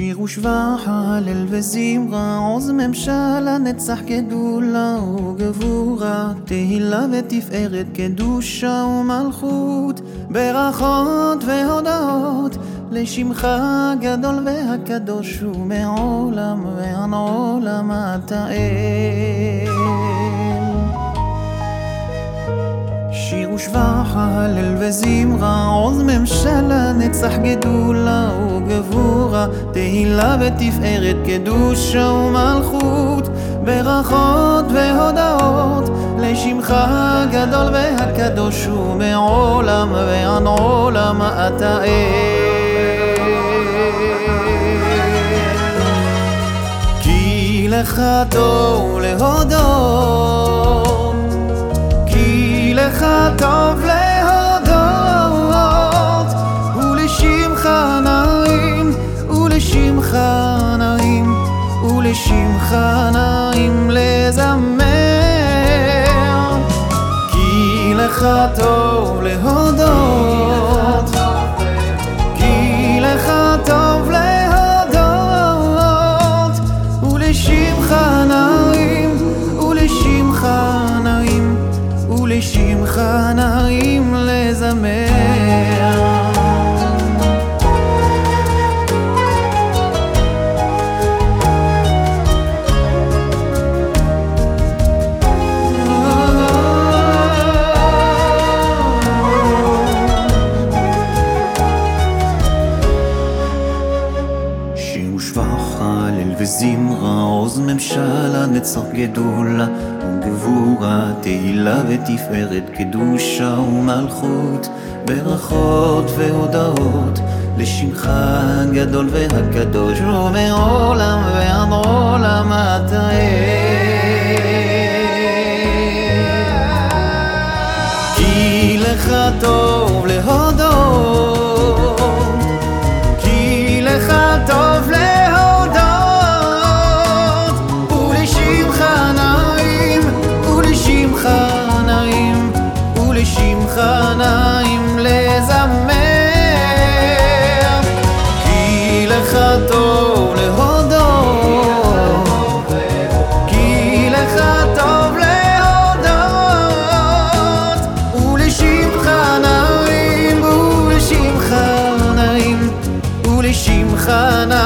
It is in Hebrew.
ושבח, הלל וזמרה, עוז ממשלה, נצח גדולה וגבורה, תהילה ותפארת, קדושה ומלכות, ברכות והודאות, לשמך הגדול והקדוש ומעולם ועד עולם אתה שיר ושבח, הלל וזמרה, עוז ממשלה, נצח גדולה וגבורה, תהילה ותפארת, קדושה ומלכות, ברכות והודאות, לשמך הגדול והקדוש ומעולם ועד עולם אתה כי לך טוב להודות ולשמך נעים לזמר. כי לך טוב להודות, וזמרה, עוז ממשלה, נצח גדולה וגבורה, תהילה ותפארת, קדושה ומלכות, ברכות והודאות, לשמך הגדול והקדוש, ומעולם ועד עולם אתה خانه